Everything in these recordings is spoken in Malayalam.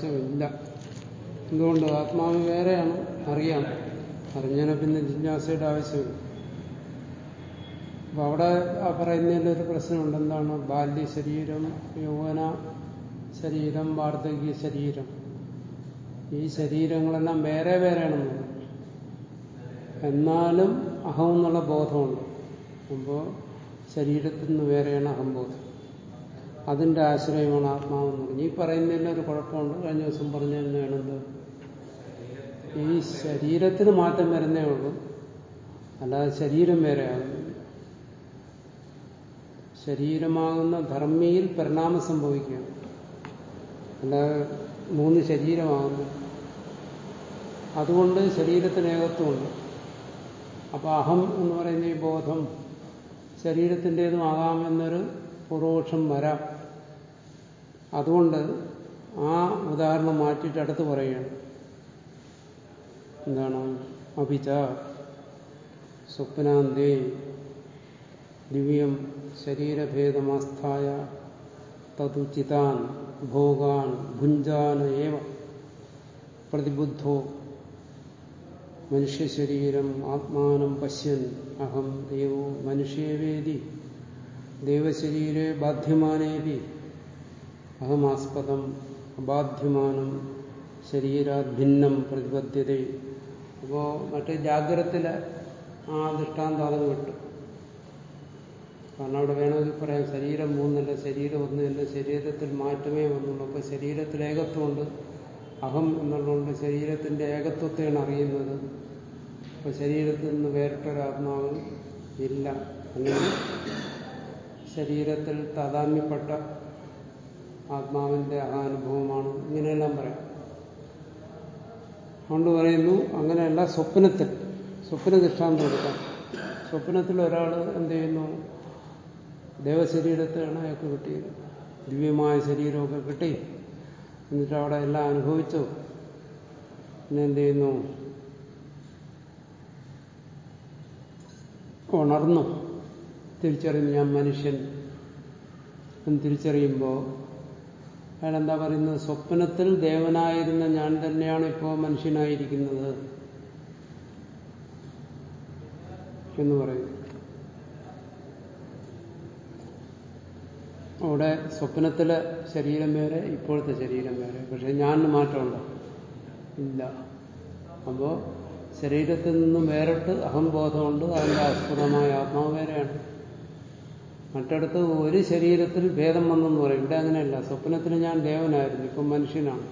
ആവശ്യമില്ല എന്തുകൊണ്ട്? ആത്മാവ് വേറെയാണ് അറിയാം അറിഞ്ഞാൽ പിന്നെ ജിജ്ഞാസയുടെ ആവശ്യമില്ല. അപ്പൊ അവിടെ ആ പറയുന്നതിന്റെ ഒരു പ്രശ്നമുണ്ട്. എന്താണ്? ബാല്യ ശരീരം യൗവന ശരീരം വാർദ്ധക്യ ശരീരം. ഈ ശരീരങ്ങളെല്ലാം വേറെ വേറെയാണെന്ന് എന്നാലും അഹം എന്നുള്ള ബോധമുണ്ട്. അപ്പോൾ ശരീരത്തിൽ നിന്ന് വേറെയാണ് അഹംബോധം അതിന്റെ ആശ്രയമാണ് ആത്മാവെന്ന് പറഞ്ഞു. ഈ പറയുന്നതിൽ ഒരു കുഴപ്പമുണ്ട്. കഴിഞ്ഞ ദിവസം പറഞ്ഞു തന്നെയാണെന്ത് ഈ ശരീരത്തിന് മാറ്റം വരുന്നേ ഉള്ളൂ. അല്ലാതെ ശരീരം വേറെയാകുന്നു ശരീരമാകുന്ന ധർമ്മിയിൽ പരിണാമം സംഭവിക്കുക അല്ലാതെ മൂന്ന് ശരീരമാകുന്നു. അതുകൊണ്ട് ശരീരത്തിന് ഏകത്വമുണ്ട്. അപ്പൊ അഹം എന്ന് പറയുന്ന ഈ ബോധം ശരീരത്തിന്റെതും ആകാമെന്നൊരു പൂർവപക്ഷം വരാം. അതുകൊണ്ട് ആ ഉദാഹരണം മാറ്റിയിട്ട് അടുത്ത് പറയുകയാണ്. എന്താണ്? അഭിച സ്വപ്നാന്തേ ദിവ്യം ശരീരഭേദമാസ്ഥായ തതുചിതാൻ ഭോഗാൻ ഭുഞ്ചാൻ ഏവ പ്രതിബുദ്ധോ മനുഷ്യശരീരം ആത്മാനം പശ്യൻ അഹം ദേവോ മനുഷ്യവേദി ദേവശരീരെ ബാധ്യമാനേപി അഹമാസ്പദം അബാധ്യമാനം ശരീരാഭിന്നം പ്രതിബദ്ധ്യത പ്രതിപദ്ധ്യത. അപ്പോ മറ്റേ ജാഗ്രത്തിൽ ആ ദൃഷ്ടാന്തം അതങ്ങ് വിട്ടു കാരണം അവിടെ വേണമെങ്കിൽ പറയാം ശരീരം മൂന്നല്ല ശരീരം ഒന്നല്ല ശരീരത്തിൽ മാറ്റമേ വന്നുള്ളൂ. അപ്പൊ ശരീരത്തിൽ ഏകത്വമുണ്ട് അഹം എന്നുള്ളതുകൊണ്ട് ശരീരത്തിന്റെ ഏകത്വത്തെയാണ് അറിയുന്നത്. അപ്പൊ ശരീരത്തിൽ നിന്ന് വേറിട്ടൊരാത്മാവ് ഇല്ല. അല്ലെങ്കിൽ ശരീരത്തിൽ താതാമ്യപ്പെട്ട ആത്മാവിന്റെ അഹാനുഭവമാണ് ഇങ്ങനെയെല്ലാം പറയാം. അതുകൊണ്ട് പറയുന്നു അങ്ങനെയല്ല സ്വപ്നത്തിൽ. സ്വപ്ന ദൃഷ്ടാന്തം എടുക്കാം സ്വപ്നത്തിൽ ഒരാൾ എന്ത് ചെയ്യുന്നു? ദേവശരീരത്തെയാണ് അയാൾക്ക് കിട്ടിയത് ദിവ്യമായ ശരീരമൊക്കെ കിട്ടി. എന്നിട്ട് അവിടെ എല്ലാം അനുഭവിച്ചു. പിന്നെ എന്ത് ചെയ്യുന്നു? ഉണർന്നു. തിരിച്ചറിയുന്നു ഞാൻ മനുഷ്യൻ. എന്ന് തിരിച്ചറിയുമ്പോൾ അയാൾ എന്താ പറയുന്നത്? സ്വപ്നത്തിൽ ദേവനായിരുന്ന ഞാൻ തന്നെയാണ് ഇപ്പോൾ മനുഷ്യനായിരിക്കുന്നത്. എന്ന് പറയുന്നു അവിടെ സ്വപ്നത്തിലെ ശരീരം വേറെ ഇപ്പോഴത്തെ ശരീരം വേറെ. പക്ഷെ ഞാനിന് മാറ്റമുണ്ടോ. ഇല്ല. അപ്പോ ശരീരത്തിൽ നിന്നും വേറിട്ട് അഹംബോധമുണ്ട്. അതിന്റെ ആസ്പദമായ ആത്മാവ് വേറെയാണ്. മറ്റടുത്ത് ഒരു ശരീരത്തിൽ ഭേദം വന്നെന്ന് പറയും. ഇവിടെ അങ്ങനെയല്ല. സ്വപ്നത്തിൽ ഞാൻ ദേവനായിരുന്നു. ഇപ്പം മനുഷ്യനാണ്.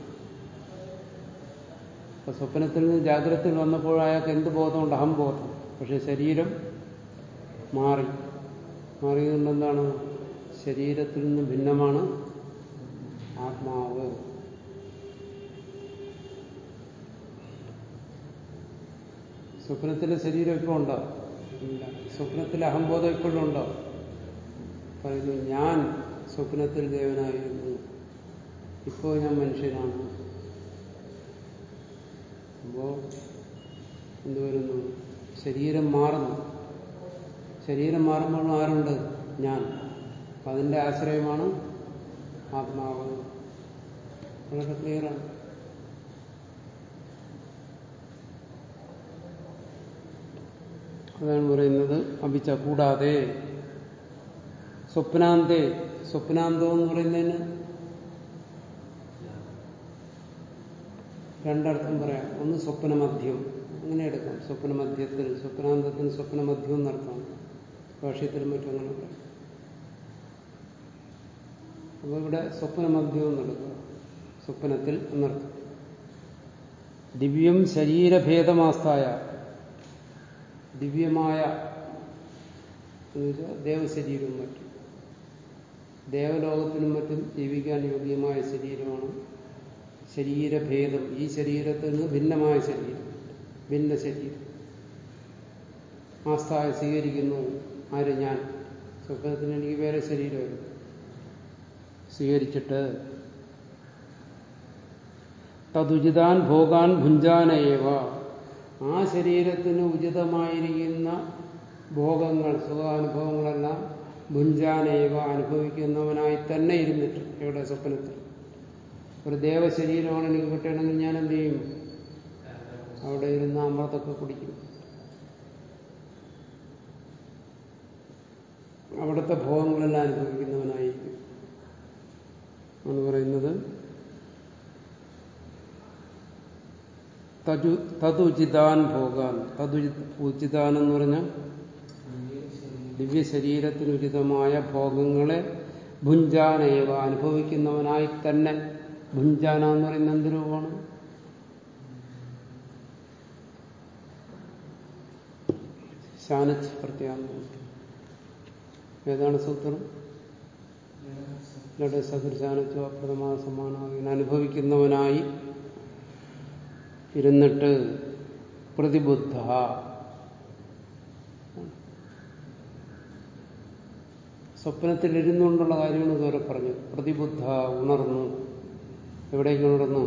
അപ്പൊ സ്വപ്നത്തിൽ നിന്ന് ജാഗ്രതയിൽ വന്നപ്പോൾ അയാൾക്ക് എന്ത് ബോധമുണ്ട്? അഹംബോധം പക്ഷെ ശരീരം മാറി. മാറിയതുകൊണ്ട് എന്താണ് ശരീരത്തിൽ നിന്ന് ഭിന്നമാണ് ആത്മാവ്. സ്വപ്നത്തിലെ ശരീരം ഇപ്പോൾ ഉണ്ടോ? സ്വപ്നത്തിലെ അഹംബോധം ഇപ്പോഴും ഉണ്ടോ? പറയുന്നു ഞാൻ സ്വപ്നത്തിൽ ദേവനായിരുന്നു. ഇപ്പോ ഞാൻ മനുഷ്യനാണ്. അപ്പോ എന്തുവരുന്നു ശരീരം മാറുന്നു. ശരീരം മാറുമ്പോൾ ആരുണ്ട്? ഞാൻ. അപ്പൊ അതിന്റെ ആശ്രയമാണ് ആത്മാവ്. വളരെ ക്ലിയറാണ് അതാണ് പറയുന്നത്. അഭിച്ച കൂടാതെ സ്വപ്നാന്തേ സ്വപ്നാന്തം എന്ന് പറയുന്നതിന് രണ്ടർത്ഥം പറയാം. ഒന്ന് സ്വപ്നമധ്യം. അങ്ങനെ എടുക്കാം. സ്വപ്നമധ്യത്തിൽ സ്വപ്നാന്തത്തിന് സ്വപ്നമധ്യം എന്നർത്ഥം. ഭാഷ്യത്തിലും മറ്റും അങ്ങനെ പറയാം. അപ്പൊ ഇവിടെ സ്വപ്നമധ്യം എന്നെടുക്കുക സ്വപ്നത്തിൽ എന്നർത്ഥം. ദിവ്യം ശരീരഭേദമാസ്ഥായ. ദിവ്യമായ എന്നുവെച്ചാൽ ദേവശരീരവും മറ്റും. ദേവലോകത്തിനും മറ്റും ജീവിക്കാൻ യോഗ്യമായ ശരീരമാണ് ശരീരഭേദം. ഈ ശരീരത്തിൽ നിന്ന് ഭിന്നമായ ശരീരം ഭിന്ന ശരീരം. ആസ്ഥായ സ്വീകരിക്കുന്നു ആര്? ഞാൻ. സ്വപ്നത്തിന് എനിക്ക് വേറെ ശരീരമായിരുന്നു സ്വീകരിച്ചിട്ട് തതുചിതാൻ ഭോഗാൻ ഭുഞ്ചാനയേവ ആ ശരീരത്തിന് ഉചിതമായിരിക്കുന്ന ഭോഗങ്ങൾ സുഖാനുഭവങ്ങളെല്ലാം ഭുഞ്ചാനേവ അനുഭവിക്കുന്നവനായി തന്നെ ഇരുന്നിട്ട് ഇവിടെ സ്വപ്നത്തിൽ? ഒരു ദേവശരീരമാണ് എനിക്ക് കിട്ടണമെങ്കിൽ ഞാൻ എന്ത് ചെയ്യും? അവിടെ ഇരുന്ന് അമൃതൊക്കെ കുടിക്കും. അവിടുത്തെ ഭോഗങ്ങളെല്ലാം അനുഭവിക്കുന്നവനായിരിക്കും. എന്ന് പറയുന്നത് തതുചിതാൻ ഭോഗാൻ. തതു ഉചിതാൻ എന്ന് പറഞ്ഞാൽ ദിവ്യ ശരീരത്തിനുചിതമായ ഭോഗങ്ങളെ ഭുഞ്ചാനേവ അനുഭവിക്കുന്നവനായി തന്നെ ഭുഞ്ചാന എന്ന് പറയുന്ന എന്ത് രൂപമാണ്? ശാനച്ച് പ്രത്യാന്തം ഏതാണ് സൂത്രം? ലഡ സഹൃശാനച്ചോ അപ്രഥമാ സമാനം അനുഭവിക്കുന്നവനായി ഇരുന്നിട്ട് പ്രതിബുദ്ധ. സ്വപ്നത്തിൽ ഇരുന്നുകൊണ്ടുള്ള കാര്യങ്ങൾ ഇതുവരെ പറഞ്ഞു പ്രതിബുദ്ധ ഉണർന്നു. എവിടേക്ക് ഉണർന്നു?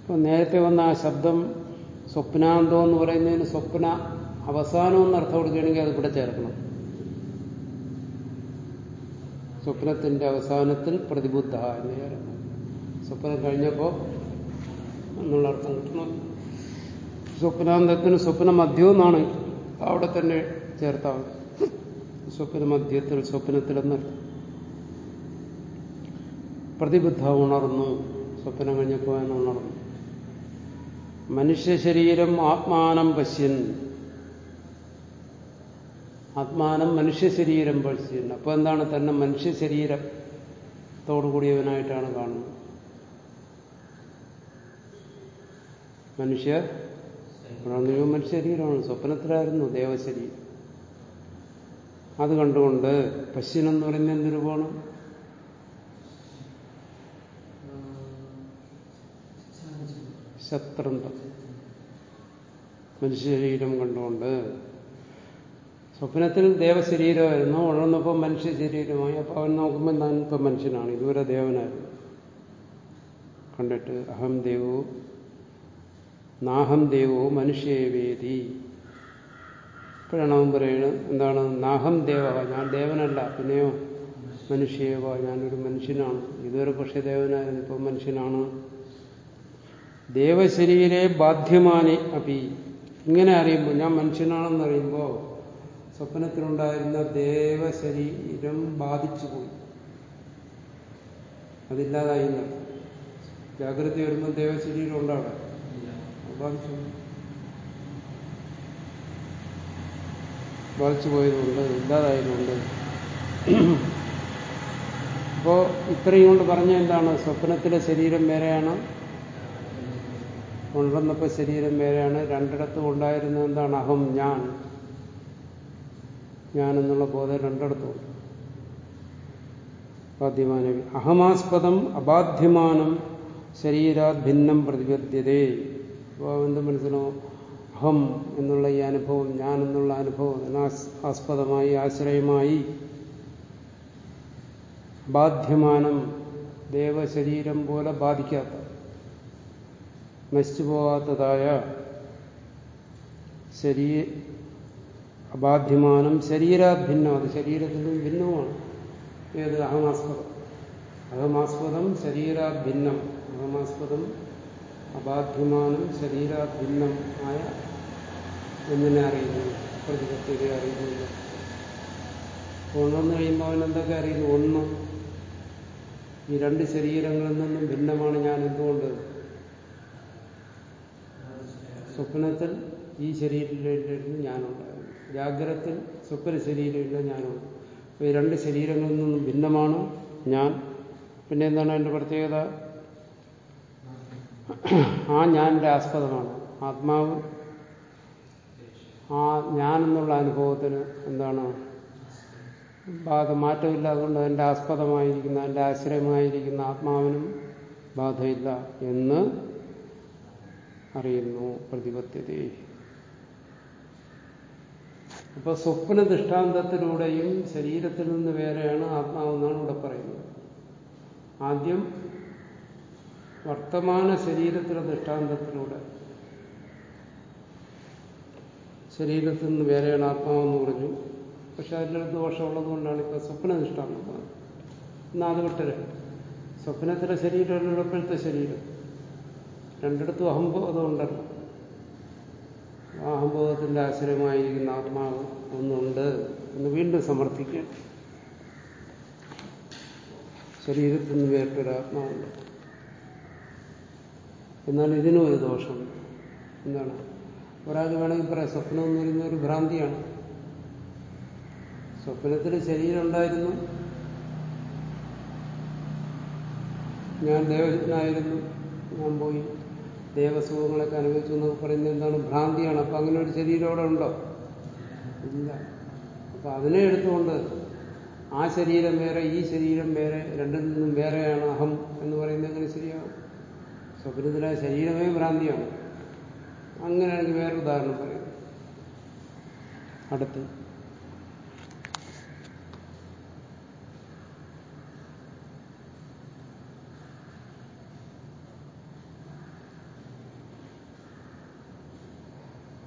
ഇപ്പൊ നേരത്തെ വന്ന ആ ശബ്ദം സ്വപ്നാന്തം എന്ന് പറയുന്നതിന് സ്വപ്ന അവസാനം എന്ന് അർത്ഥം കൊടുക്കുകയാണെങ്കിൽ അത് ഇവിടെ ചേർക്കണം. സ്വപ്നത്തിന്റെ അവസാനത്തിൽ പ്രതിബുദ്ധ എന്ന് ചേർക്കണം സ്വപ്നം കഴിഞ്ഞപ്പോൾ എന്നുള്ള അർത്ഥം കിട്ടണം. സ്വപ്നാന്തത്തിന് സ്വപ്ന മധ്യം അവിടെ തന്നെ ചേർത്താവും സ്വപ്ന മധ്യത്തിൽ സ്വപ്നത്തിലെന്നർത്ഥം പ്രതിബുദ്ധ ഉണർന്നു സ്വപ്നം കഴിഞ്ഞപ്പോൾ എന്ന് ഉണർന്നു. മനുഷ്യ ശരീരം ആത്മാനം പശ്യൻ. ആത്മാനം മനുഷ്യ ശരീരം പശ്യൻ. അപ്പൊ എന്താണ് തന്നെ മനുഷ്യ ശരീരത്തോടുകൂടിയവനായിട്ടാണ് കാണുന്നത്. മനുഷ്യ മനുഷ്യ ശരീരമാണ്. സ്വപ്നത്തിലായിരുന്നു ദേവശരീരം. അത് കണ്ടുകൊണ്ട് പശ്യൻ എന്ന് പറയുന്ന എന്ത് രൂപമാണ് മനുഷ്യ ശരീരം കണ്ടുകൊണ്ട്. സ്വപ്നത്തിൽ ദേവശരീരമായിരുന്നു. ഉണർന്നപ്പോൾ മനുഷ്യ ശരീരമായി അപ്പൊ അവൻ നോക്കുമ്പോൾ ഞാൻ ഇപ്പൊ മനുഷ്യനാണ്. ഇതുവരെ ദേവനായിരുന്നു. കണ്ടിട്ട് അഹം ദേവോ നാഹം ദേവോ മനുഷ്യേവേദി. ഇപ്പോഴാണ് അവൻ പറയുന്നത് എന്താണ്? നാഹം ദേവ ഞാൻ ദേവനല്ല പിന്നെയോ മനുഷ്യേവ ഞാനൊരു മനുഷ്യനാണ്. ഇതുവരെ പക്ഷേ ദേവനായിരുന്നു ഇപ്പം മനുഷ്യനാണ്. ദേവശരീരെ ബാധ്യമാനെ അപ്പി ഇങ്ങനെ അറിയുമ്പോൾ ഞാൻ മനുഷ്യനാണെന്ന് അറിയുമ്പോൾ സ്വപ്നത്തിലുണ്ടായിരുന്ന ദേവശരീരം ബാധിച്ചു പോയി അതില്ലാതായി ജാഗ്രത വരുമ്പോൾ ദേവശരീരം ഉണ്ടാവിടെ? ബാധിച്ചു ബാധിച്ചു പോയതുകൊണ്ട് ഇല്ലാതായതുകൊണ്ട്. അപ്പോ ഇത്രയും കൊണ്ട് പറഞ്ഞ എന്താണ്? സ്വപ്നത്തിലെ ശരീരം വേറെയാണ്. ഉണർന്നപ്പോൾ ശരീരം വേറെയാണ്. രണ്ടിടത്തും ഉണ്ടായിരുന്ന എന്താണ്? അഹം ഞാൻ. ഞാൻ എന്നുള്ള ബോധം രണ്ടിടത്തുമുണ്ട് ബാധ്യമാന അഹമാസ്പദം അബാധ്യമാനം ശരീരാത് ഭിന്നം പ്രതിപദ്ധ്യതേ. അപ്പോൾ എന്ത് മനസ്സിലോ അഹം എന്നുള്ള ഈ അനുഭവം ഞാൻ എന്നുള്ള അനുഭവം ആസ്പദമായി ആശ്രയമായി ബാധ്യമാനം ദേവശരീരം പോലെ ബാധിക്കാത്ത നശിച്ചു പോകാത്തതായ ശരീ അബാധ്യമാനം ശരീരാത് ഭിന്നം അത് ശരീരത്തിൽ നിന്നും ഭിന്നവുമാണ്. ഏത്? അഹമാസ്പദം. അഹമാസ്പദം ശരീരാത് ഭിന്നം അഹമാസ്പദം അബാധ്യമാനം ശരീരാത് ഭിന്നം ആയ എന്നിനെ അറിയുന്നു പ്രതിപത്തിയെ അറിയുന്നില്ല. ഒന്നു കഴിയുമ്പോൾ അവൻ എന്തൊക്കെ അറിയുന്നു? ഒന്ന്. ഈ രണ്ട് ശരീരങ്ങളിൽ നിന്നും ഭിന്നമാണ് ഞാൻ എന്തുകൊണ്ട്? സ്വപ്നത്തിൽ ഈ ശരീരത്തിലിരുന്ന് ഞാനുണ്ടായിരുന്നു ജാഗ്രത്തിൽ സ്വപ്ന ശരീരമില്ല ഞാനുണ്ട്. അപ്പോൾ ഈ രണ്ട് ശരീരങ്ങളിൽ നിന്നും ഭിന്നമാണ് ഞാൻ. പിന്നെ എന്താണ് അതിന്റെ പ്രത്യേകത? ആ ഞാനിന്റെ ആസ്പദമാണ്. ആത്മാവ് ആ ഞാനെന്നുള്ള അനുഭവത്തിന് എന്താണ്? ബാധ മാറ്റമില്ല അതുകൊണ്ട് അതിന്റെ ആസ്പദമായിരിക്കുന്ന അതിന്റെ ആശ്രയമായിരിക്കുന്ന ആത്മാവിനും ബാധയില്ല എന്ന് അറിയുന്നു പ്രതിപത്യത. അപ്പൊ സ്വപ്ന ദൃഷ്ടാന്തത്തിലൂടെയും ശരീരത്തിൽ നിന്ന് വേറെയാണ് ആത്മാവെന്നാണ് ഇവിടെ പറയുന്നത്. ആദ്യം വർത്തമാന ശരീരത്തിലെ ദൃഷ്ടാന്തത്തിലൂടെ ശരീരത്തിൽ നിന്ന് വേറെയാണ് ആത്മാവെന്ന് പറഞ്ഞു. പക്ഷെ അതിലൊരു ദോഷമുള്ളത് കൊണ്ടാണ് ഇപ്പൊ സ്വപ്ന ദൃഷ്ടാന്തം പറഞ്ഞത് വിട്ടരെ. സ്വപ്നത്തിലെ ശരീരമല്ലല്ലോ ഇപ്പോഴത്തെ ശരീരം. രണ്ടിടത്തും അഹംബോധം ആ അഹംബോധത്തിന്റെ ആശ്രയമായിരിക്കുന്ന ആത്മാവ് ഒന്നുണ്ട് എന്ന് വീണ്ടും സമർത്ഥിക്കുക. ശരീരത്തിൽ നിന്ന് വേറിട്ടൊരാത്മാവുണ്ട് എന്നാൽ ഇതിനും ഒരു ദോഷമുണ്ട് എന്താണ്? ഒരാൾക്ക് വേണമെങ്കിൽ പറയാം സ്വപ്നം എന്ന് പറയുന്ന ഒരു ഭ്രാന്തിയാണ്. സ്വപ്നത്തിൽ ശരീരം ഉണ്ടായിരുന്നു ഞാൻ ദേവനായിരുന്നു ഞാൻ പോയി ദേവസുഖങ്ങളൊക്കെ അനുഭവിച്ചു എന്നൊക്കെ പറയുന്നത് എന്താണ്? ഭ്രാന്തിയാണ്. അപ്പൊ അങ്ങനെ ഒരു ശരീരം അവിടെ ഉണ്ടോ? ഇല്ല. അപ്പൊ അതിനെ എടുത്തുകൊണ്ട് ആ ശരീരം വേറെ ഈ ശരീരം വേറെ രണ്ടിൽ നിന്നും വേറെയാണ് അഹം എന്ന് പറയുന്നത് എങ്ങനെ ശരിയാവും? സ്വപ്നത്തിലെ ശരീരമേ ഭ്രാന്തിയാണ്. അങ്ങനെയാണെങ്കിൽ വേറെ ഉദാഹരണം പറയും. അടുത്ത്.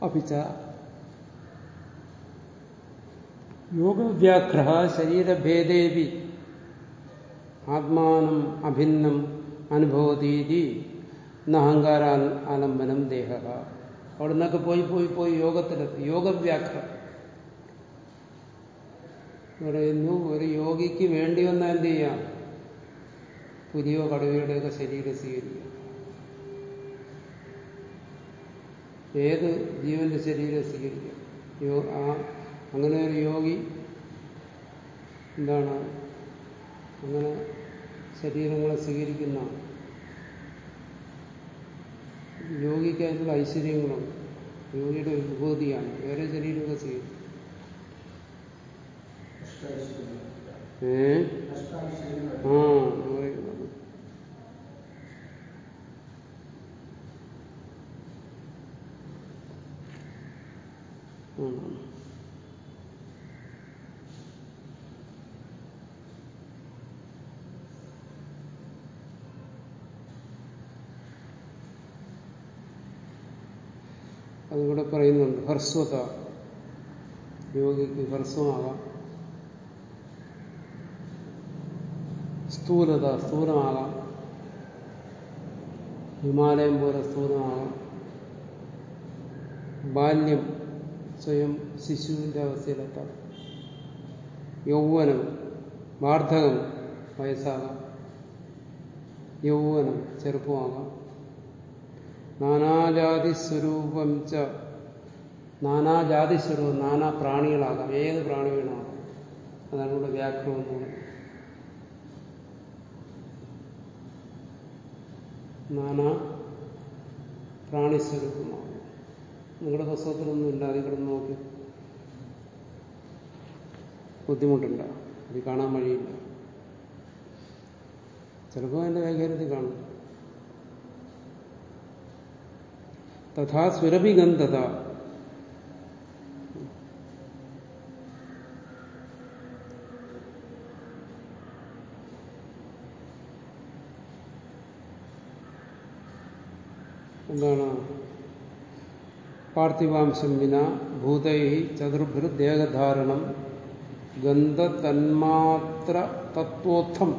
അപ്പിച്ച യോഗവ്യാഘ്ര ശരീരഭേദേവി. ആത്മാനം അഭിന്നം അനുഭവതീതി. അഹങ്കാര ആലംബനം ദേഹ. അവിടെ നിന്നൊക്കെ പോയി പോയി പോയി യോഗത്തിലെത്തി യോഗവ്യാഘ്ര. പറയുന്നു ഒരു യോഗിക്ക് വേണ്ടി വന്നാൽ എന്ത് ചെയ്യാം? പുലിയോ കടുവയുടെയൊക്കെ ശരീരം സ്വീകരിക്കാം. ഏത് ജീവന്റെ ശരീരം സ്വീകരിക്കാം? ആ അങ്ങനെ ഒരു യോഗി എന്താണ്? അങ്ങനെ ശരീരങ്ങളെ സ്വീകരിക്കുന്നതാണ് യോഗിക്ക് അതിനുള്ള ഐശ്വര്യങ്ങളുണ്ട് യോഗിയുടെ വിഭൂതിയാണ് വേറെ ശരീരമൊക്കെ ചെയ്യും. ഏ? ആ പറയുന്നത് ഹർസ്വത യോഗിക്ക് ഹ്രസ്വമാകാം സ്ഥൂലത സ്ഥൂലമാകാം. ഹിമാലയം പോലെ സ്ഥൂലമാകാം. ബാല്യം സ്വയം ശിശുവിന്റെ അവസ്ഥയിലെത്താം. യൗവനം വാർദ്ധകം വയസ്സാകാം. യൗവനം ചെറുപ്പമാകാം. നാനാജാതി സ്വരൂപം ച നാനാജാതി സ്വരൂപം നാനാ പ്രാണികളാകാം. ഏത് പ്രാണി വേണമാകാം അതാണ് ഇവിടെ വ്യാഘ്രം എന്ന് പറയുന്നത്. നാനാ പ്രാണിസ്വരൂപമാകും നിങ്ങളുടെ പുസ്തകത്തിലൊന്നും ഇല്ലാതെ കിടന്ന് നോക്കി. ബുദ്ധിമുട്ടുണ്ട. അത് കാണാൻ വഴിയില്ല. ചിലപ്പോൾ എന്റെ വൈകാര്യത്തിൽ കാണും. തഥാ സുരഭിഗന്ധത എന്താണ് പാർത്ഥിവാംശം വിന ഭൂതൈ ചതുർഭൃ ദേഹധാരണം ഗന്ധതന്മാത്ര തത്വോത്ഥം.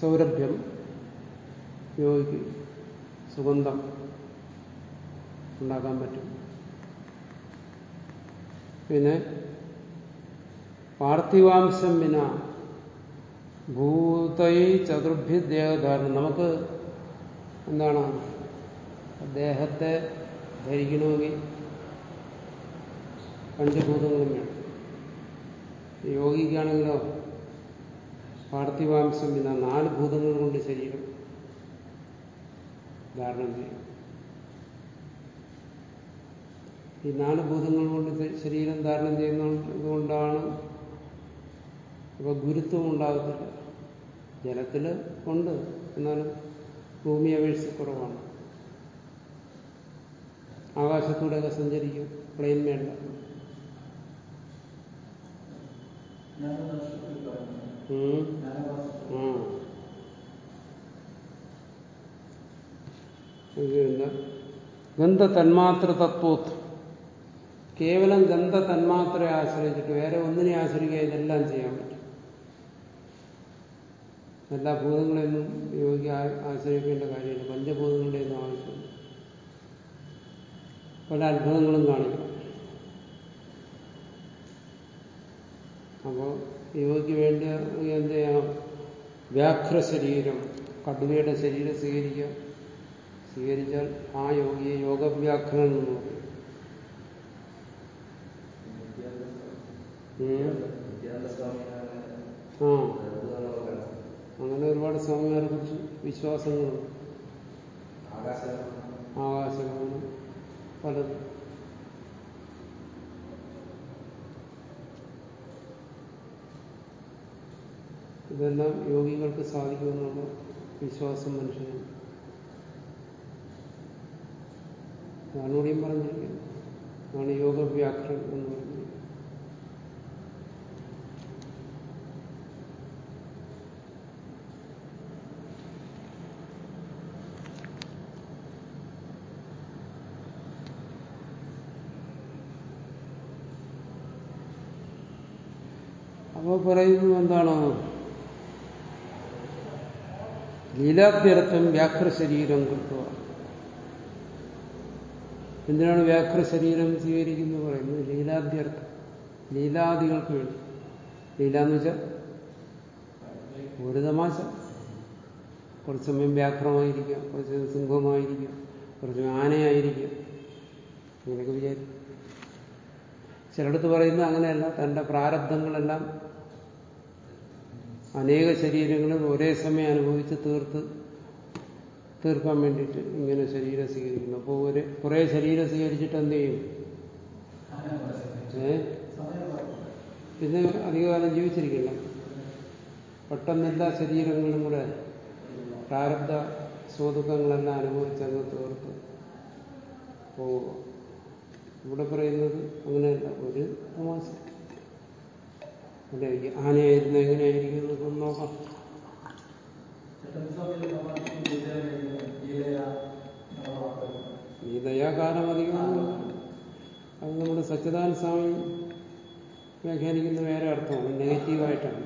സൗരഭ്യം യോഗിക്ക് സുഗന്ധം ഉണ്ടാക്കാൻ പറ്റും. പിന്നെ പാർത്ഥിവാംശം വിന ഭൂതൈ ചതുർഭ്യ ദേഹധാരണം നമുക്ക് എന്താണ്? ദേഹത്തെ ധരിക്കണമെങ്കിൽ പഞ്ചഭൂതങ്ങളും വേണം. യോഗിക്കാണെങ്കിലോ പാർത്ഥിവാംശം പിന്നെ നാല് ഭൂതങ്ങൾ കൊണ്ട് ശരീരം ധാരണം ചെയ്യും. ഈ നാല് ഭൂതങ്ങൾ കൊണ്ട് ശരീരം ധാരണം ചെയ്യുന്നതുകൊണ്ടാണ് ഇപ്പൊ ഗുരുത്വം ഉണ്ടാകത്തില്ല ജലത്തിൽ ഉണ്ട് എന്നാലും ഭൂമി അപേക്ഷിച്ച് കുറവാണ്. ആകാശത്തൂടെയൊക്കെ സഞ്ചരിക്കും. പ്ലെയിൻ വേണ്ട. ഗന്ധ തന്മാത്ര തത്വത്വം കേവലം ഗന്ധ തന്മാത്രയെ ആശ്രയിച്ചിട്ട് വേറെ ഒന്നിനെ ആശ്രയിക്കുക ഇതെല്ലാം ചെയ്യാൻ പറ്റും. എല്ലാ ഭൂതങ്ങളെയൊന്നും യോഗിക്ക് ആശ്രയിക്കേണ്ട കാര്യമില്ല. പഞ്ചഭൂതങ്ങളുടെ ഒന്നും ആവശ്യമില്ല. പല അത്ഭുതങ്ങളും കാണിക്കും. അപ്പോൾ യോഗിക്ക് വേണ്ട എന്ത് ചെയ്യണം? വ്യാഘ്ര ശരീരം കടുവയുടെ ശരീരം സ്വീകരിക്കുക. സ്വീകരിച്ചാൽ ആ യോഗിയെ യോഗവ്യാഘ്രൻ എന്ന് പറയും ആ. ഒരുപാട് സ്വാമിമാരെ കുറിച്ച് വിശ്വാസങ്ങളുണ്ട് ആകാശങ്ങളും പലതും ഇതെല്ലാം യോഗികൾക്ക് സാധിക്കുമെന്നുള്ള വിശ്വാസം മനുഷ്യന്. ഞാനോടെയും പറഞ്ഞിരിക്കുന്നു. ആണ് യോഗവ്യാഖ്യം എന്ന് പറഞ്ഞിരിക്കുന്നത് അപ്പോൾ പറയുന്നത് എന്താണ്? ലീലാഭ്യർത്ഥം വ്യാഘ്ര ശരീരം കൃത്വ എന്തിനാണ് വ്യാഘ്ര ശരീരം സ്വീകരിക്കുന്നത് പറയുന്നത്? ലീലാഭ്യർത്ഥം ലീലാദികൾക്ക് വേണ്ടി. ലീല എന്ന് വെച്ചാൽ ഒരു തമാശ. കുറച്ച് സമയം വ്യാഘ്രമായിരിക്കാം കുറച്ച് സമയം സിംഹമായിരിക്കാം കുറച്ച് ആനയായിരിക്കാം. അങ്ങനെയൊക്കെ വിചാരിക്കും. ചിലടത്ത് പറയുന്നത് അങ്ങനെയല്ല തന്റെ പ്രാരബ്ധങ്ങളെല്ലാം അനേക ശരീരങ്ങളും ഒരേ സമയം അനുഭവിച്ച് തീർത്ത് തീർക്കാൻ വേണ്ടിയിട്ട് ഇങ്ങനെ ശരീരം സ്വീകരിക്കുന്നു. അപ്പോൾ ഒരു കുറേ ശരീരം സ്വീകരിച്ചിട്ട് എന്ത് ചെയ്യും? ഏ? പിന്നെ അധികകാലം ജീവിച്ചിരിക്കില്ല പെട്ടെന്ന് എല്ലാ ശരീരങ്ങളും കൂടെ പ്രാരബ്ധ സ്വതുക്കങ്ങളെല്ലാം അനുഭവിച്ച് അങ്ങ് തീർത്ത് പോവുക. ഇവിടെ പറയുന്നത് അങ്ങനെയല്ല. ഒരു തമാശ അല്ലെ ആനയായിരുന്ന എങ്ങനെയായിരിക്കും എന്നൊക്കെ നോക്കാം. ഈ ദയാകാലം അധികമാണ് അത് നമ്മുടെ സച്ചിദാനന്ദ സ്വാമി വ്യാഖ്യാനിക്കുന്ന വേറെ അർത്ഥമാണ് നെഗറ്റീവായിട്ടാണ്.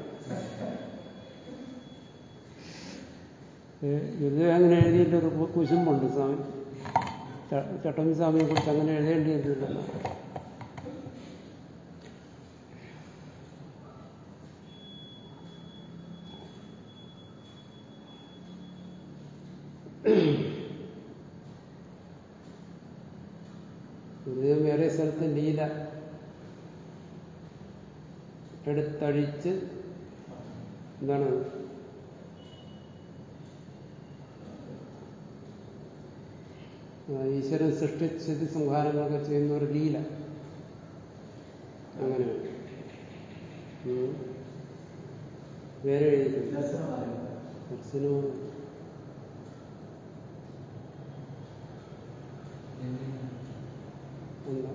ഇത് അങ്ങനെ എഴുതിയിട്ടൊരു കുശുമ്പുണ്ട് സ്വാമി. ചട്ടമ്പി സ്വാമിയെ കുറിച്ച് അങ്ങനെ എഴുതേണ്ടിയിരുന്നില്ലല്ലോ ഗുരുദേവൻ വേറെ സ്ഥലത്ത് ലീല എടുത്തഴിച്ച് എന്താണ്? ഈശ്വരൻ സൃഷ്ടിച്ചത് സംഹാരങ്ങളൊക്കെ ചെയ്യുന്ന ഒരു ലീല. അങ്ങനെ. വേറെ എഴുതി ദർശനമാണ് എന്താ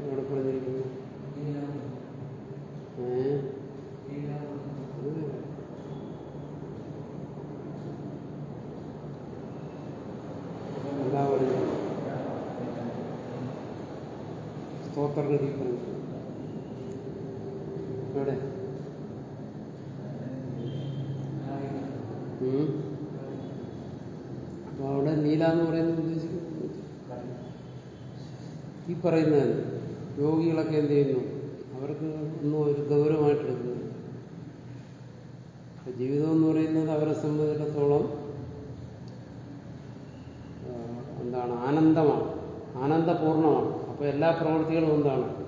എവിടെ പറഞ്ഞിരിക്കുന്നു ഏ അത് വേറെ. എന്താ പറയുന്നത് സ്തോത്രഗതി പറഞ്ഞു എവിടെ ഉം. അപ്പൊ അവിടെ ലീല എന്ന് പറയുന്നത് ഉദ്ദേശിക്കുന്നത് ഈ പറയുന്നതല്ല യോഗികളൊക്കെ എന്ത് ചെയ്യുന്നു അവർക്ക് ഒന്നും ഒരു ഗൗരവമായിട്ടെടുക്കുന്നു. ജീവിതം എന്ന് പറയുന്നത് അവരെ സംബന്ധിച്ചിടത്തോളം എന്താണ് ആനന്ദമാണ്. ആനന്ദപൂർണമാണ്. അപ്പൊ എല്ലാ പ്രവൃത്തികളും എന്താണ്?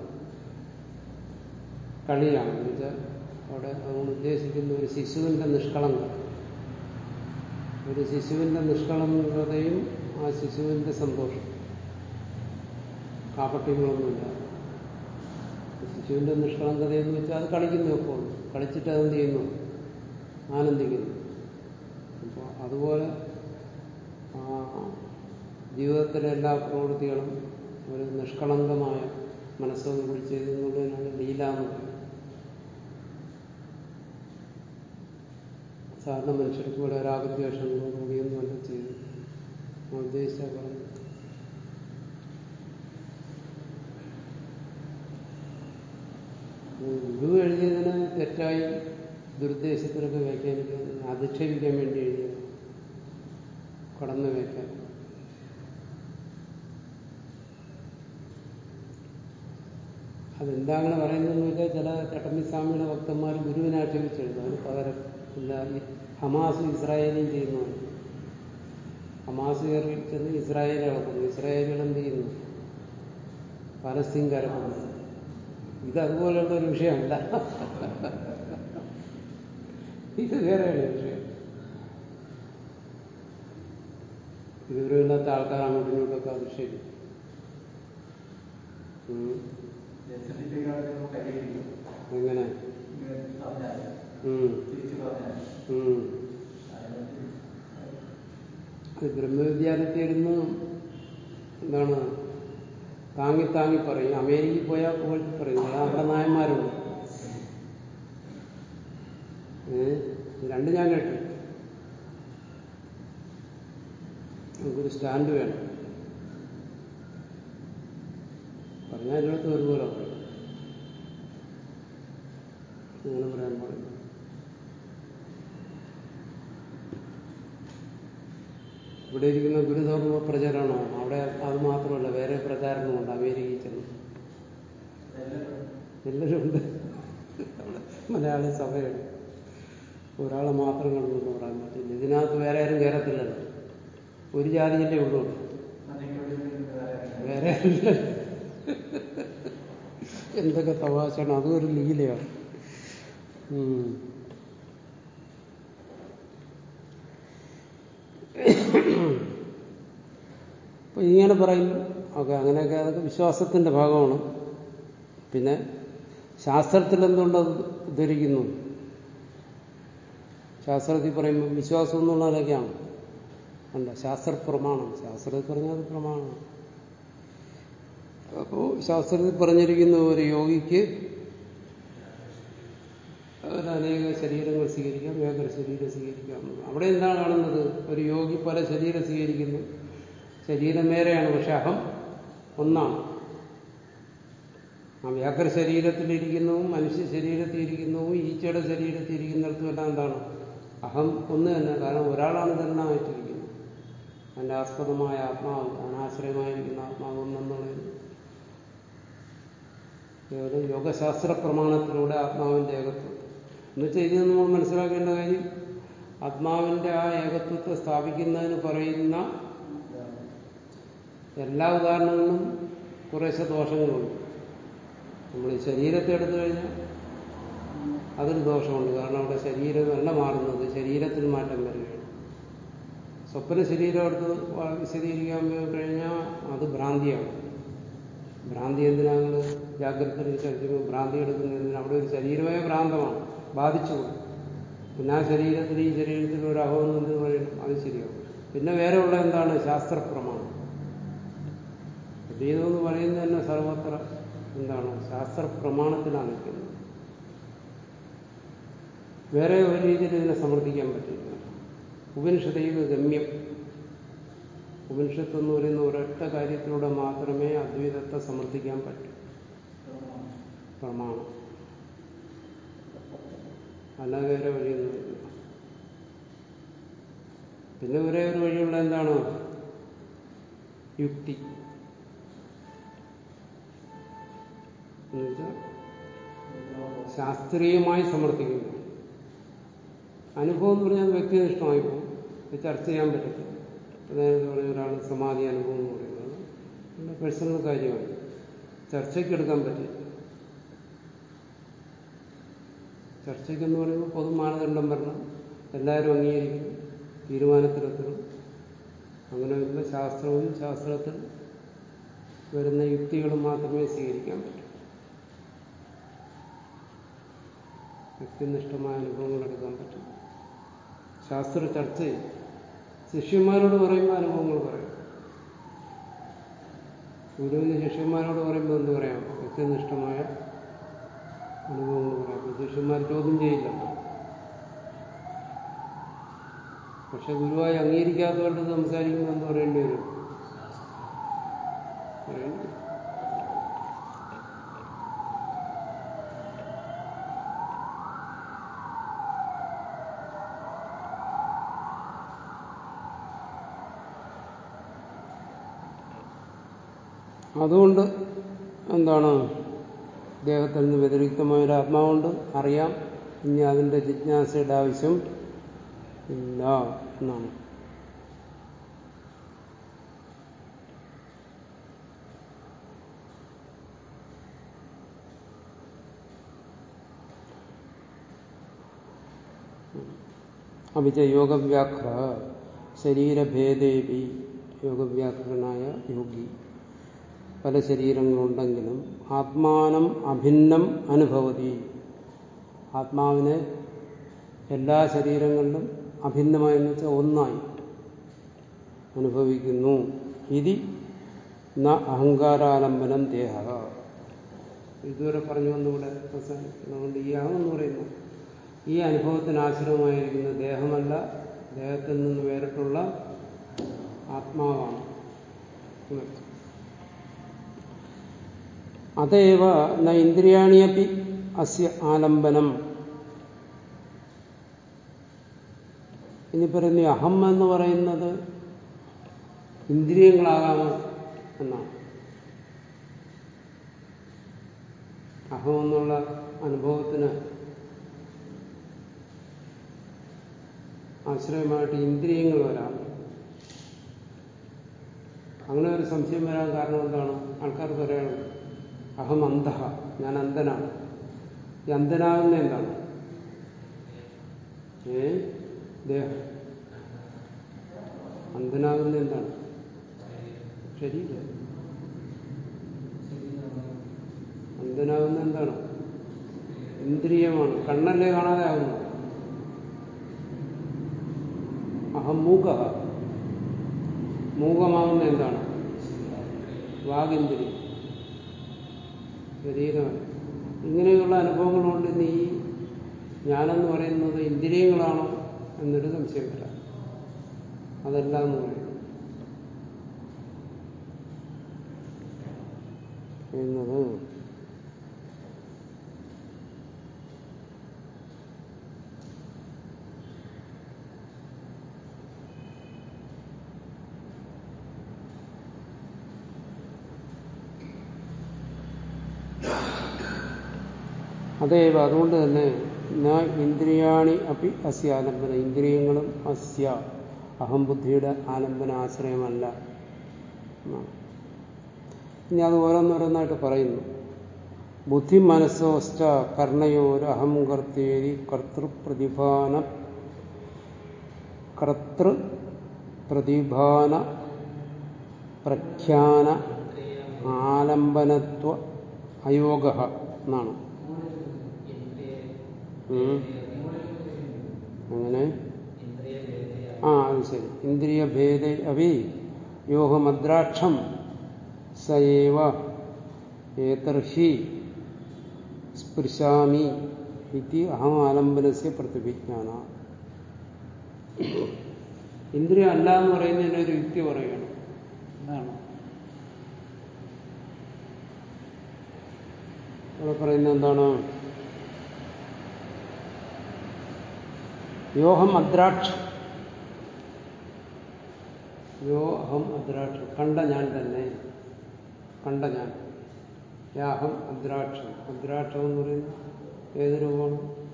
കളിയാണ്. എന്ന് വെച്ചാൽ അവിടെ അതുകൊണ്ട് ഉദ്ദേശിക്കുന്ന ഒരു ശിശുവിന്റെ നിഷ്കളങ്കത ഒരു ശിശുവിന്റെ നിഷ്കളങ്കതയും ആ ശിശുവിന്റെ സന്തോഷം. കാപ്പട്യങ്ങളൊന്നുമില്ല ശിശുവിന്റെ നിഷ്കളങ്കത എന്ന് വെച്ചാൽ അത് കളിക്കുന്നു എപ്പോൾ? കളിച്ചിട്ട് അതെന്ത് ചെയ്യുന്നു? ആനന്ദിക്കുന്നു അപ്പോൾ അതുപോലെ ജീവിതത്തിലെ എല്ലാ പ്രവൃത്തികളും ഒരു നിഷ്കളങ്കമായ മനസ്സോടുകൂടി ചെയ്തെന്നുള്ളതിനാണ് ലീല എന്ന് പറയുന്നത്. സാധാരണ മനുഷ്യർക്ക് ഇവിടെ രാഗദ്വേഷങ്ങളോടുകൂടിയൊന്നും അല്ല ചെയ്തു ഉദ്ദേശിച്ച പറഞ്ഞു തെറ്റായി ദുരുദ്ദേശത്തിലൊക്കെ വ്യാഖ്യാനിക്കുന്നത് അധിക്ഷേപിക്കാൻ വേണ്ടി എഴുതിയത് കടന്നു വ്യാഖ്യാനം അതെന്താണ് പറയുന്നതെന്ന് വെച്ചാൽ ചില ചട്ടമ്പിസ്വാമിയുടെ ഭക്തന്മാർ ഗുരുവിനെ ആക്ഷേപിച്ചെഴുതും അതിന് പകരം ഇല്ല ഹമാസ് ഇസ്രായേലും ചെയ്യുന്നതാണ് ഹമാസ് കയറി ചെന്ന് ഇസ്രായേൽ ഇളക്കുന്നു ഇസ്രായേലുകൾ എന്ത് ചെയ്യുന്നു? പലസ്തീൻ കരക്കുന്നു ഇത് അതുപോലെയുള്ള ഒരു വിഷയമല്ല. ഇത് വേറെയാണ് വിഷയം. വിവരമില്ലാത്ത ആൾക്കാർ അങ്ങോട്ടും ഇങ്ങോട്ടൊക്കെ അധിക്ഷേപിക്കും. എങ്ങനെ. അത് ബ്രഹ്മവിദ്യാലയത്തിൽ ഇരുന്ന് എന്താണ് താങ്ങി താങ്ങി പറയും. അമേരിക്കയിൽ പോയാൽ പുകഴ്ത്തി പറയും. അവിടെ നായന്മാരുണ്ട്. രണ്ടും ഞാൻ കേട്ടു നമുക്കൊരു സ്റ്റാൻഡ് വേണം. പറഞ്ഞാൽ എല്ലായിടത്തും ഒരുപോലെ പറയും. അങ്ങനെ പറയാൻ പാടില്ല. ഇവിടെ ഇരിക്കുന്ന ഗുരുധർമ്മ പ്രചരണമോ അവിടെ അത് മാത്രമല്ല വേറെ പ്രചാരണമുണ്ട് അമേരിക്കയിൽ ചെന്ന് എല്ലാവരും ഉണ്ട് മലയാള സഭയുണ്ട് ഒരാളെ മാത്രം കണ്ടെന്ന് പറയാൻ പറ്റില്ല. ഇതിനകത്ത് വേറെ ആരും കയറത്തില്ലല്ലോ. ഒരു ജാതിയല്ലേ ഉള്ളൂ. വേറെ എന്തൊക്കെ തമാശയാണ്. അതും ഒരു ലീലയാണ്. അപ്പൊ ഇങ്ങനെ പറയും. ഓക്കെ അങ്ങനെയൊക്കെ അതൊക്കെ വിശ്വാസത്തിന്റെ ഭാഗമാണ്. പിന്നെ ശാസ്ത്രത്തിൽ എന്തുകൊണ്ട് ഉദ്ധരിക്കുന്നു? ശാസ്ത്രത്തിൽ പറയുമ്പോൾ വിശ്വാസം എന്നുള്ളതൊക്കെയാണ് അല്ല ശാസ്ത്രപ്രമാണം. ശാസ്ത്രത്തിൽ പറഞ്ഞാൽ അത് പ്രമാണമാണ്. അപ്പോ ശാസ്ത്രത്തിൽ പറഞ്ഞിരിക്കുന്ന ഒരു യോഗിക്ക് അവരനേക ശരീരങ്ങൾ സ്വീകരിക്കാം വേഗം ശരീരം സ്വീകരിക്കാം. അവിടെ എന്താണ് കാണുന്നത്? ഒരു യോഗി പല ശരീരം സ്വീകരിക്കുന്നു. ശരീരം വേറെയാണ് പക്ഷെ അഹം ഒന്നാണ്. ആ വ്യാഘ്ര ശരീരത്തിലിരിക്കുന്നതും മനുഷ്യ ശരീരത്തിലിരിക്കുന്നതും ഈച്ചയുടെ ശരീരത്തിലിരിക്കുന്നിടത്തും എല്ലാം എന്താണ്? അഹം ഒന്ന് തന്നെ കാരണം ഒരാളാണ് ഇതെല്ലാമായിട്ടിരിക്കുന്നത് അതിന്റെ ആസ്പദമായ ആത്മാവ് അനാശ്രയമായിരിക്കുന്ന ആത്മാവ് ഒന്നെന്നുള്ളത്. കേവലം യോഗശാസ്ത്ര പ്രമാണത്തിലൂടെ ആത്മാവിന്റെ ഏകത്വം. എന്നുവെച്ചാൽ ഇത് നമ്മൾ മനസ്സിലാക്കേണ്ട കാര്യം ആത്മാവിന്റെ ആ ഏകത്വത്തെ സ്ഥാപിക്കുന്നതിന് പറയുന്ന എല്ലാ ഉദാഹരണങ്ങളിലും കുറേശ്ശെ ദോഷങ്ങളുണ്ട്. നമ്മൾ ശരീരത്തെ എടുത്തു കഴിഞ്ഞാൽ അതൊരു ദോഷമുണ്ട്. കാരണം അവിടെ ശരീരമല്ല മാറുന്നത് ശരീരത്തിൽ മാറ്റം വരികയാണ്. സ്വപ്ന ശരീരം എടുത്ത് വിശദീകരിക്കാൻ കഴിഞ്ഞാൽ അത് ഭ്രാന്തിയാണ്. ഭ്രാന്തി എന്തിനാണ് ജാഗ്രത ചർച്ചയ്ക്ക് ഭ്രാന്തി എടുക്കുന്നതിന് അവിടെ ഒരു ശരീരമേ ഭ്രാന്തമാണ്. ബാധിച്ചു പിന്നെ ആ ശരീരത്തിൽ ഈ ശരീരത്തിൽ ഒരു അഹം എന്ന് പറയണം അത് ശരിയാവും. പിന്നെ വേറെ ഉള്ള എന്താണ്? ശാസ്ത്രപ്രമാണം. അദ്വൈതം എന്ന് പറയുന്നത് തന്നെ സർവത്ര എന്താണ്? ശാസ്ത്രപ്രമാണത്തിലാണ് നിൽക്കുന്നത്. വേറെ ഒരു രീതിയിൽ ഇതിനെ സമർത്ഥിക്കാൻ പറ്റില്ല. ഉപനിഷതയിൽ ഗമ്യം. ഉപനിഷത്ത് എന്ന് പറയുന്ന ഒരൊറ്റ കാര്യത്തിലൂടെ മാത്രമേ അദ്വൈതത്തെ സമർത്ഥിക്കാൻ പറ്റൂ. പ്രമാണം. അല്ലാതെ വേറെ വഴിയൊന്നുമില്ല പിന്നെ ഒരേ ഒരു വഴിയുള്ള എന്താണ്? യുക്തി. ശാസ്ത്രീയമായി സമർത്ഥിക്കുന്നു. അനുഭവം എന്ന് പറഞ്ഞാൽ വ്യക്തിനിഷ്ഠമായി പോകും ഇത് ചർച്ച ചെയ്യാൻ പറ്റത്തില്ല. അതായത് പറഞ്ഞ ഒരാൾ സമാധി അനുഭവം എന്ന് പറയുന്നത് പിന്നെ പേഴ്സണൽ കാര്യമാണ്. ചർച്ചയ്ക്ക് എടുക്കാൻ പറ്റില്ല. ചർച്ചയ്ക്കെന്ന് പറയുമ്പോൾ പൊതു മാനദണ്ഡം വരണം. എല്ലാവരും അംഗീകരിക്കും. തീരുമാനത്തിലെത്തണം. അങ്ങനെ വരുമ്പോൾ ശാസ്ത്രവും ശാസ്ത്രത്തിൽ വരുന്ന യുക്തികളും മാത്രമേ സ്വീകരിക്കാൻ വ്യക്തിനിഷ്ഠമായ അനുഭവങ്ങൾ എടുക്കാൻ പറ്റും. ശാസ്ത്ര ചർച്ച ശിഷ്യന്മാരോട് പറയുമ്പോൾ അനുഭവങ്ങൾ പറയും. ഗുരുവിന് ശിഷ്യന്മാരോട് പറയുമ്പോൾ എന്ത് പറയാം? വ്യക്തിനിഷ്ഠമായ അനുഭവങ്ങൾ പറയാം. അപ്പൊ ശിഷ്യന്മാർ ചോദ്യം ചെയ്യില്ലല്ലോ. പക്ഷെ ഗുരുവായി അംഗീകരിക്കാത്തവരുടെ സംസാരിക്കുമ്പോൾ എന്ത് പറയേണ്ടി വരും. അതുകൊണ്ട് എന്താണ്? ദേഹത്തിൽ നിന്ന് വ്യതിരിക്തമായ ഒരു ആത്മാവുണ്ട്. അറിയാം. ഇനി അതിന്റെ ജിജ്ഞാസയുടെ ആവശ്യം ഇല്ല എന്നാണ്. അഭിജ യോഗവ്യാഘ്ര. ശരീരഭേദേവി യോഗവ്യാഘ്രനായ യോഗി. പല ശരീരങ്ങളുണ്ടെങ്കിലും ആത്മാനം അഭിന്നം അനുഭവതി. ആത്മാവിനെ എല്ലാ ശരീരങ്ങളിലും അഭിന്നമായി എന്ന് വെച്ചാൽ ഒന്നായി അനുഭവിക്കുന്നു. ഇതി ന അഹങ്കാരാലംബനം ദേഹ. ഇതുവരെ പറഞ്ഞു വന്നുകൂടെ? അതുകൊണ്ട് ഈ അഹമെന്ന് പറയുന്നു. ഈ അനുഭവത്തിന് ആശ്രമമായിരിക്കുന്ന ദേഹമല്ല ദേഹത്തിൽ നിന്ന് വേറിട്ടുള്ള ആത്മാവാണ്. അതേവ ന ഇന്ദ്രിയാണിയപ്പി അസ്യ ആലംബനം. ഇനി പറയുന്ന അഹം എന്ന് പറയുന്നത് ഇന്ദ്രിയങ്ങളാകാമോ എന്നാണ്. അഹം എന്നുള്ള അനുഭവത്തിന് ആശ്രയമായിട്ട് ഇന്ദ്രിയങ്ങൾ വരാം. അങ്ങനെ ഒരു സംശയം വരാൻ കാരണം എന്താണ്? ആൾക്കാർ പറയാണ് അഹം അന്ധ ഞാൻ അന്ധനാണ്. ഈ അന്ധനാകുന്ന എന്താണ്? ഏ? അന്ധനാകുന്ന എന്താണ്? ശരീരം. അന്ധനാകുന്ന എന്താണ്? ഇന്ദ്രിയമാണ്. കണ്ണല്ലേ കാണാതെ ആകുന്നു അഹം മൂക മൂകമാകുന്ന എന്താണ്? വാഗിന്ദ്രിയം. ശരീരമല്ല ഇങ്ങനെയുള്ള അനുഭവങ്ങൾ കൊണ്ട് നീ ഞാനെന്ന് പറയുന്നത് ഇന്ദ്രിയങ്ങളാണോ എന്നൊരു സംശയം വരാം അതല്ല എന്ന് അതേവ അതുകൊണ്ട് തന്നെ ന ഇന്ദ്രിയാണി അപ്പി അസ്യ ആലംബന. ഇന്ദ്രിയങ്ങളും അസ്യ. അഹംബുദ്ധിയുടെ ആലംബന ആശ്രയമല്ല. ഇനി അത് ഓരോന്നോരോന്നായിട്ട് പറയുന്നു. ബുദ്ധി മനസ്സോസ്റ്റ കർണയോര് അഹം കർത്തേരി കർത്തൃപ്രതിഭാന കർത്തൃ പ്രതിഭാന പ്രഖ്യാന ആലംബനത്വ അയോഗ എന്നാണ്. അങ്ങനെ? ആ അത് ശരി. ഇന്ദ്രിയ ഭേദ അവി യോഹമദ്രാക്ഷം സയേവ ഏതർഹി സ്പൃശാമി ഇതി അഹം ആലംബനസ്യ പ്രതിഭിജ്ഞാന ഇന്ദ്രിയം അല്ല എന്ന് പറയുന്നതിന്റെ ഒരു യുക്തി പറയുകയാണ്. എന്താണ് അവിടെ പറയുന്നത് എന്താണ്? യോഹം അദ്രാക്ഷ. യോ അഹം അദ്രാക്ഷ. കണ്ട ഞാൻ തന്നെ. കണ്ട ഞാൻ. യാഹം അദ്രാക്ഷം. അദ്രാക്ഷം എന്ന് പറയുന്നത് ഏത് രൂപമാണ്?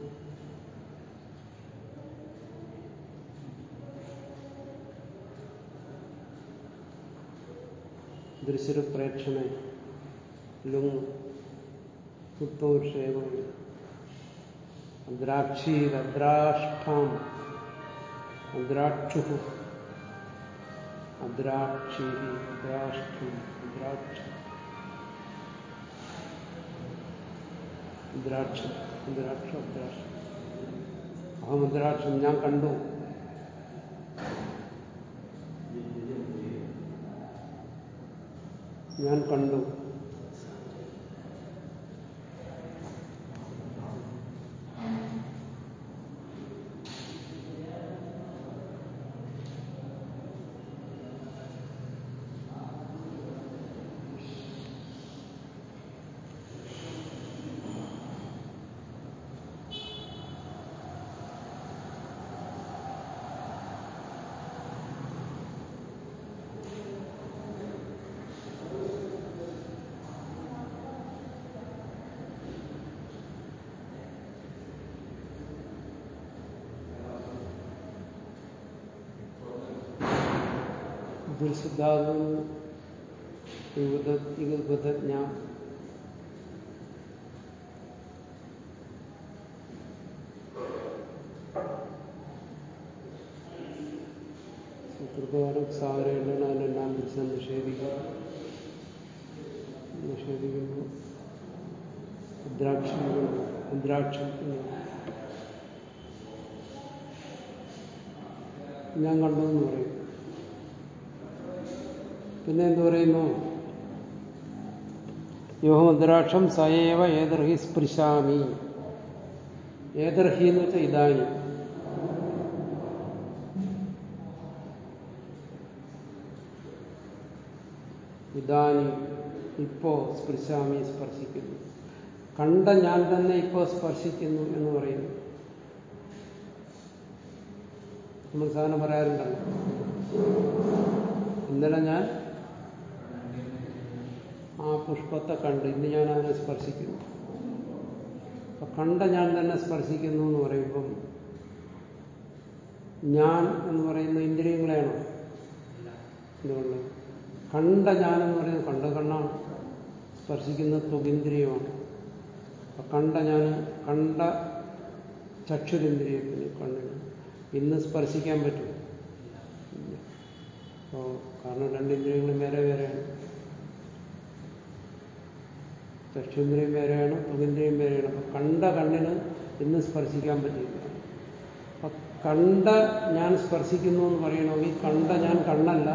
ദൃശ്യപ്രേക്ഷണ ലുങ് സുത്തോഷേവം അദ്രാക്ഷീരദ്രാഷ്ടാം അദ്രാക്ഷു അദ്രാക്ഷി അദ്രാഷ്ടം അദ്രാക്ഷ അദ്രാക്ഷം അദ്രാക്ഷ അദ്രാക്ഷം അഹം അദ്രാക്ഷം ഞാൻ കണ്ടു ഞാൻ കണ്ടു ഗുരുസിദ്ധാന്തം യുഗതജ്ഞ സാഗരമുണ്ടെന്ന് അതിനെല്ലാം പിടിച്ച് നിഷേധിക്കുക നിഷേധിക്കുന്നു. രുദ്രാക്ഷം എന്ന്. ഞാൻ കണ്ടതെന്ന് പറയും. പിന്നെ എന്തു പറയുന്നു യോഹമുദ്രാക്ഷം സയേവ ഏതർഹി സ്പൃശാമി. ഏതർഹി എന്ന് വെച്ചാൽ ഇതാനി ഇതാനി ഇപ്പോ സ്പൃശാമി സ്പർശിക്കുന്നു. കണ്ട ഞാൻ തന്നെ ഇപ്പോ സ്പർശിക്കുന്നു എന്ന് പറയുന്നു. നമ്മൾ സാധനം പറയാറുണ്ടല്ലോ. ഇന്നലെ ഞാൻ പുഷ്പത്തെ കണ്ട് ഇന്ന് ഞാൻ അതിനെ സ്പർശിക്കുന്നു. അപ്പൊ കണ്ട ഞാൻ തന്നെ സ്പർശിക്കുന്നു എന്ന് പറയുമ്പം ഞാൻ എന്ന് പറയുന്ന ഇന്ദ്രിയങ്ങളെയാണോ എന്തുകൊണ്ട്? കണ്ട ഞാൻ എന്ന് പറയുന്നത് കണ്ട കണ്ണാണ്. സ്പർശിക്കുന്ന തുകേന്ദ്രിയമാണ് അപ്പൊ കണ്ട ഞാൻ കണ്ട ചക്ഷുരിന്ദ്രിയത്തിന് കണ്ണിന് ഇന്ന് സ്പർശിക്കാൻ പറ്റും? അപ്പോ കാരണം രണ്ടിന്ദ്രിയങ്ങളും വേറെ വേറെയാണ്. ചക്ഷുന്ദ്രിയം വേറെയാണ് ത്വകിന്ദ്രിയം വേറെയാണ് അപ്പൊ കണ്ട കണ്ണിന് ഇന്ന് സ്പർശിക്കാൻ പറ്റില്ല അപ്പൊ കണ്ട ഞാൻ സ്പർശിക്കുന്നു എന്ന് പറയണമെങ്കിൽ കണ്ട ഞാൻ കണ്ണല്ല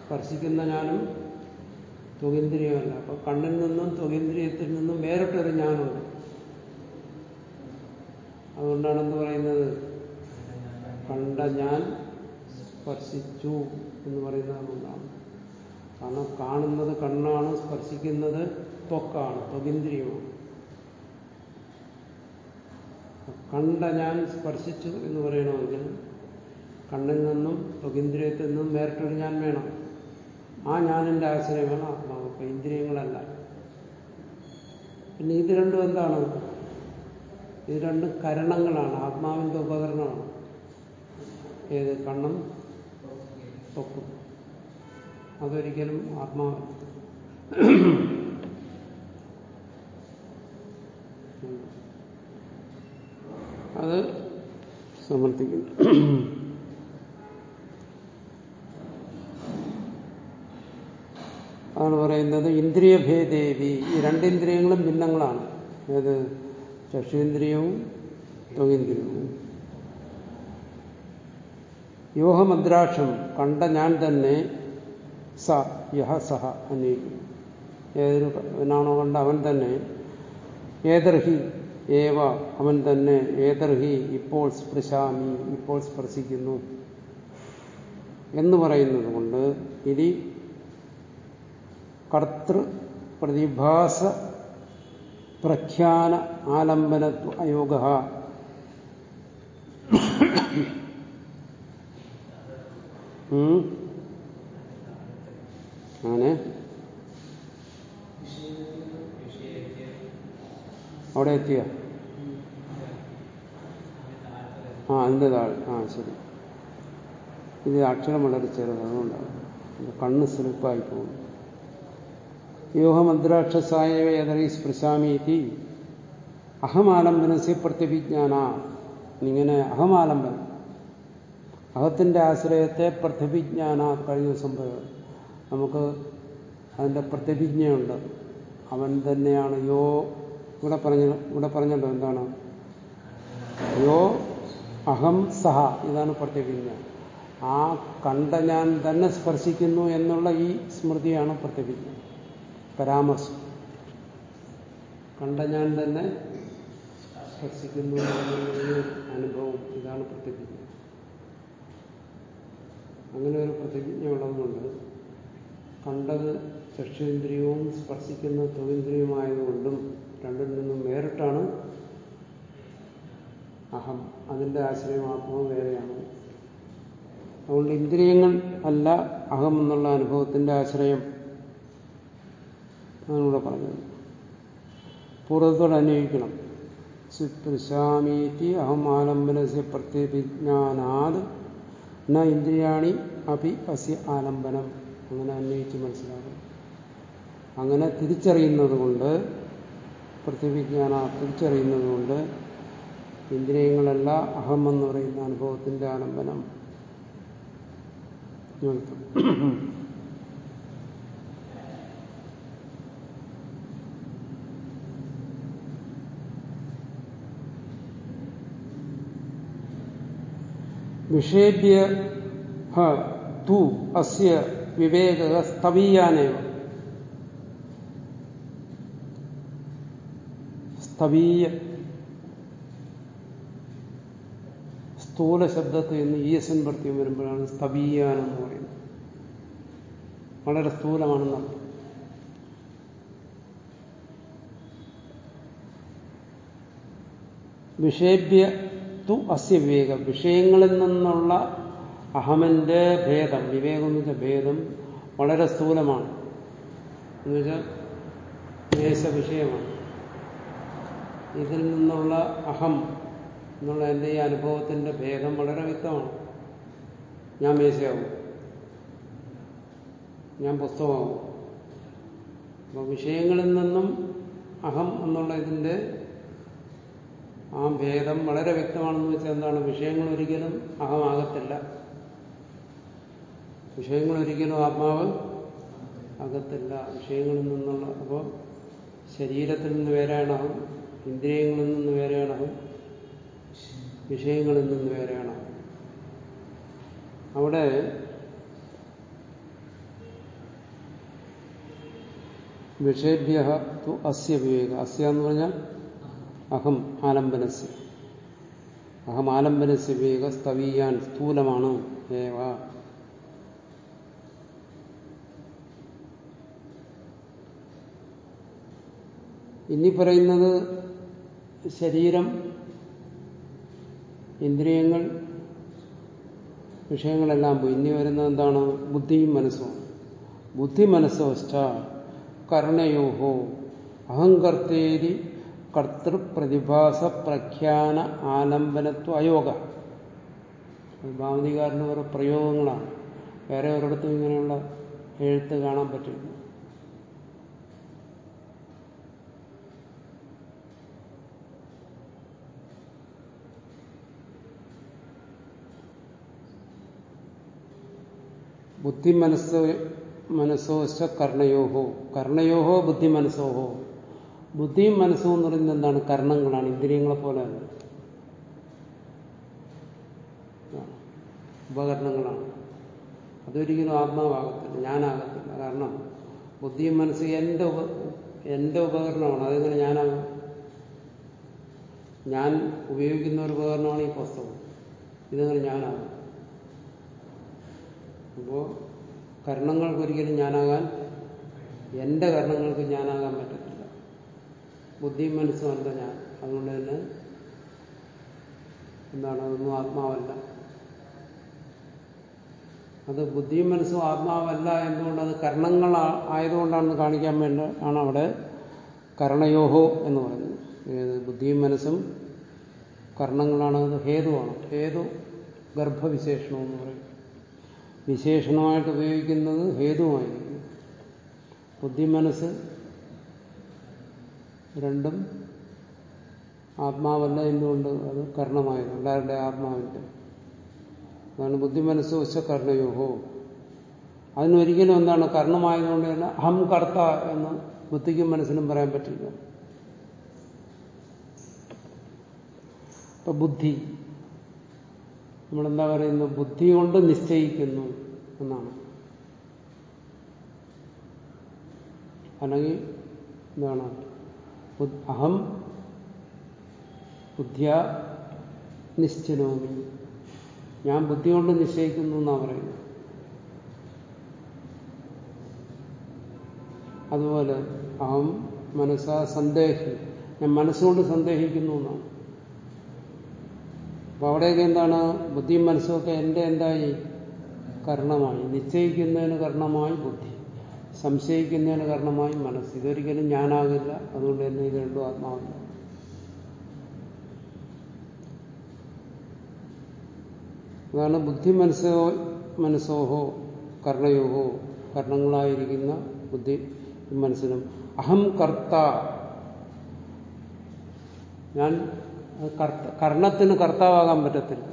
സ്പർശിക്കുന്ന ഞാനും തുകേന്ദ്രിയമല്ല അപ്പൊ കണ്ണിൽ നിന്നും തുകേന്ദ്രിയത്തിൽ നിന്നും വേറിട്ടൊരു ഞാനുണ്ട്. അതുകൊണ്ടാണ് എന്ത് പറയുന്നത് കണ്ട ഞാൻ സ്പർശിച്ചു എന്ന് പറയുന്നത് അതുകൊണ്ടാണ്. കാരണം കാണുന്നത് കണ്ണാണ് സ്പർശിക്കുന്നത് ത്വക്കാണ് ത്വകിന്ദ്രിയമാണ് കണ്ട ഞാൻ സ്പർശിച്ചു എന്ന് പറയണമെങ്കിൽ കണ്ണിൽ നിന്നും ത്വകിന്ദ്രിയത്തിൽ നിന്നും വേറിട്ടൊരു ഞാൻ വേണം. ആ ഞാനിന്റെ ആശ്രയമാണ് ആത്മാവ് അപ്പൊ ഇന്ദ്രിയങ്ങളല്ല. പിന്നെ ഇത് രണ്ടും എന്താണ്? ഇത് രണ്ടും കരണങ്ങളാണ് ആത്മാവിന്റെ ഉപകരണമാണ്. ഏത്? കണ്ണും തൊക്കും അതൊരിക്കലും ആത്മാവ്. അത് സമർത്ഥിക്കുന്നു. അതാണ് പറയുന്നത് ഇന്ദ്രിയഭേദേവി. ഈ രണ്ടിന്ദ്രിയങ്ങളും ഭിന്നങ്ങളാണ്. ഏത്? ചക്ഷുന്ദ്രിയവും ത്വകേന്ദ്രിയവും യോഹമദ്രാക്ഷം കണ്ട ഞാൻ തന്നെ സ യഹ സഹ അന്വേഷിക്കും ഏതൊരുവനാണോ കണ്ട അവൻ തന്നെ ഏതർഹി ഏവ അവൻ തന്നെ ഏതർഹി ഇപ്പോൾ സ്പൃശാമി ഇപ്പോൾ സ്പർശിക്കുന്നു. എന്ന് പറയുന്നത് കൊണ്ട് ഇനി കർത്തൃ പ്രതിഭാസ പ്രഖ്യാന ആലംബനത്വ അയോഗ. അങ്ങനെ അവിടെ എത്തിയ ആ അതിന്റെ താഴെ ആ ശരി. ഇത് അക്ഷരം വളരെ ചെറുത് അതുകൊണ്ടാണ്. കണ്ണ് സ്ലിപ്പായി പോകും യോഹമദ്രാക്ഷസായ ഏതറി സ്പൃശാമീതി അഹമാലംബനസ്യ പ്രത്യഭിജ്ഞാന. ഇങ്ങനെ അഹമാലംബനം. അഹത്തിന്റെ ആശ്രയത്തെ പ്രത്യഭിജ്ഞാന കഴിഞ്ഞ സംഭവം. നമുക്ക് അതിന്റെ പ്രത്യഭിജ്ഞയുണ്ട്. അവൻ തന്നെയാണ്. യോ ഇവിടെ പറഞ്ഞ ഇവിടെ പറഞ്ഞല്ലോ എന്താണ്? യോ അഹം സഹ ഇതാണ് പ്രത്യഭിജ്ഞ ആ കണ്ട ഞാൻ തന്നെ സ്പർശിക്കുന്നു എന്നുള്ള ഈ സ്മൃതിയാണ് പ്രത്യഭിജ്ഞ പരാമർശം. കണ്ട ഞാൻ തന്നെ സ്പർശിക്കുന്നു എന്നുള്ള അനുഭവം ഇതാണ് പ്രതിജ്ഞ അങ്ങനെ ഒരു പ്രതിജ്ഞ ഉള്ളതുകൊണ്ട് കണ്ടത് ചക്ഷുവിന്ദ്രിയവും സ്പർശിക്കുന്ന തൊഴിന്ദ്രിയമായതുകൊണ്ടും രണ്ടിൽ നിന്നും വേറിട്ടാണ് അഹം അതിന്റെ ആശ്രയം ആത്മാവ് വേറെയാണ്. അതുകൊണ്ട് ഇന്ദ്രിയങ്ങൾ അല്ല അഹം എന്നുള്ള അനുഭവത്തിന്റെ ആശ്രയം അതിലൂടെ പറഞ്ഞത്. പൂർവത്തോട് അന്വയിക്കണം. സ്പൃശാമീതി അഹം ആലംബനസ്യ പ്രത്യഭിജ്ഞാനാത് ന ഇന്ദ്രിയാണി അഭി അസ്യ ആലംബനം. അങ്ങനെ അന്വയിച്ച് മനസ്സിലാക്കണം. അങ്ങനെ തിരിച്ചറിയുന്നത് കൊണ്ട് തിരിച്ചറിയുന്നതുകൊണ്ട് തിരിച്ചറിയുന്നത് കൊണ്ട് ഇന്ദ്രിയങ്ങളല്ല അഹം എന്ന് പറയുന്ന അനുഭവത്തിന്റെ ആലംബനം. വിഷേഭ്യ തു അസ്യ വിവേക സ്തവീയാനേവ. സ്തവീയ സ്ഥൂല ശബ്ദത്തിൽ നിന്ന് ഈ എസ് എൻ പ്രത്യം വരുമ്പോഴാണ് സ്തവീയാനം എന്ന് പറയുന്നത്. വളരെ സ്ഥൂലമാണെന്നർത്ഥം വിഷേഭ്യ തു അസ്യ വിവേകം. വിഷയങ്ങളിൽ നിന്നുള്ള അഹമന്റെ ഭേദം വിവേകം എന്ന് ഭേദം വളരെ സ്ഥൂലമാണ്. എന്നുവെച്ചാൽ മേശ വിഷയമാണ് ഇതിൽ നിന്നുള്ള അഹം എന്നുള്ള എന്റെ ഈ അനുഭവത്തിന്റെ ഭേദം വളരെ വ്യക്തമാണ്. ഞാൻ മേശയാവും. ഞാൻ പുസ്തകമാവും. അപ്പോൾ വിഷയങ്ങളിൽ നിന്നും അഹം എന്നുള്ള ഇതിന്റെ ആ ഭേദം വളരെ വ്യക്തമാണെന്ന് വെച്ചാൽ എന്താണ്? വിഷയങ്ങൾ ഒരിക്കലും അഹമാകത്തില്ല. വിഷയങ്ങൾ ഒരിക്കലും ആത്മാവ് അകത്തില്ല. വിഷയങ്ങളിൽ നിന്നുള്ള അപ്പോൾ ശരീരത്തിൽ നിന്ന് വേറെയാണ് അഹം ഇന്ദ്രിയങ്ങളിൽ നിന്ന് വേറെയാണ് അഹം വിഷയങ്ങളിൽ നിന്ന് വേറെയാണ്. അവിടെ വിഷേഭ്യ തു അസ്യ വിവേക. അസ്യ എന്ന് പറഞ്ഞാൽ അഹം ആലംബനസ്യ. അഹം ആലംബനസ്യ വിവേക സ്തവീയാൻ സ്ഥൂലമാണ് ഏവ. ഇനി പറയുന്നത് ശരീരം ഇന്ദ്രിയങ്ങൾ വിഷയങ്ങളെല്ലാം പോയി. ഇനി വരുന്നത് എന്താണ്? ബുദ്ധിയും മനസ്സും. ബുദ്ധി മനസ്സോഷ്ട കർണയോഹോ. അഹങ്കർത്തേരി കർത്തൃപ്രതിഭാസ പ്രഖ്യാന ആലംബനത്വ അയോഗ. ഭാവതികാരന് ഓരോ പ്രയോഗങ്ങളാണ്. വേറെ ഒരിടത്തും ഇങ്ങനെയുള്ള എഴുത്ത് കാണാൻ പറ്റില്ല. ബുദ്ധി മനസ്സ് കർണയോഹോ. കർണയോഹോ ബുദ്ധി മനസ്സോഹോ ബുദ്ധിയും മനസ്സും എന്ന് പറയുന്നത് എന്താണ്? കർണങ്ങളാണ് ഇന്ദ്രിയങ്ങളെ പോലെ ഉപകരണങ്ങളാണ്. അതൊരിക്കലും ആത്മാവാകത്തില്ല ഞാനാകത്തില്ല. കാരണം ബുദ്ധിയും മനസ്സ് എന്റെ ഉപ എന്റെ ഉപകരണമാണ്. അതെങ്ങനെ ഞാനാകും? ഞാൻ ഉപയോഗിക്കുന്ന ഒരു ഉപകരണമാണ് ഈ പുസ്തകം. ഇതെങ്ങനെ ഞാനാകും? അപ്പോ കർണങ്ങൾക്കൊരിക്കലും ഞാനാകാൻ എന്റെ കർണങ്ങൾക്ക് ഞാനാകാൻ പറ്റത്തില്ല. ബുദ്ധിയും മനസ്സും അല്ല ഞാൻ. അതുകൊണ്ട് തന്നെ എന്താണ് അതൊന്നും ആത്മാവല്ല. അത് ബുദ്ധിയും മനസ്സും ആത്മാവല്ല എന്തുകൊണ്ട് അത് കർണങ്ങൾ ആയതുകൊണ്ടാണെന്ന് കാണിക്കാൻ വേണ്ടി ആണ് അവിടെ കർണയോഹോ എന്ന് പറയുന്നത്. ബുദ്ധിയും മനസ്സും കർണങ്ങളാണ് അത് ഹേതുവാണ്. ഹേതു ഗർഭവിശേഷണം എന്ന് പറയും. വിശേഷണമായിട്ട് ഉപയോഗിക്കുന്നത് ഹേതുവായിരിക്കും. ബുദ്ധി മനസ്സ് രണ്ടും ആത്മാവല്ല എന്തുകൊണ്ട് അത് കർണമായത്? എല്ലാവരുടെ ആത്മാവിന്റെ അതാണ് ബുദ്ധി മനസ്സ് വെച്ച കർണയോഹോ അതിനൊരിക്കലും എന്താണ് കർണമായതുകൊണ്ട് തന്നെ അഹം കർത്ത എന്ന് ബുദ്ധിക്കും മനസ്സിനും പറയാൻ പറ്റില്ല. ബുദ്ധി നമ്മളെന്താ പറയുന്നു? ബുദ്ധി കൊണ്ട് നിശ്ചയിക്കുന്നു എന്നാണ്. അല്ലെങ്കിൽ എന്താണ്? അഹം ബുദ്ധിയ നിശ്ചനോമി. ഞാൻ ബുദ്ധി കൊണ്ട് നിശ്ചയിക്കുന്നു എന്നാണ് പറയുന്നത്. അതുപോലെ അഹം മനസ്സാ സന്ദേഹി ഞാൻ മനസ്സുകൊണ്ട് സന്ദേഹിക്കുന്നു എന്നാണ്. അപ്പൊ അവിടെയൊക്കെ എന്താണ്? ബുദ്ധിയും മനസ്സുമൊക്കെ എന്റെ എന്തായി? കർണമായി. നിശ്ചയിക്കുന്നതിന് കർണമായി ബുദ്ധി. സംശയിക്കുന്നതിന് കർണമായി മനസ്സ്. ഇതൊരിക്കലും ഞാനാകില്ല. അതുകൊണ്ട് തന്നെ ഇത് രണ്ടും ആത്മാവില്ല. അതാണ് ബുദ്ധി മനസ്സോ മനസ്സോഹോ കർണയോഹോ കർണങ്ങളായിരിക്കുന്ന ബുദ്ധി മനസ്സിനും. അഹം കർത്ത. ഞാൻ കർത്ത കർണത്തിന് കർത്താവാകാൻ പറ്റത്തില്ല?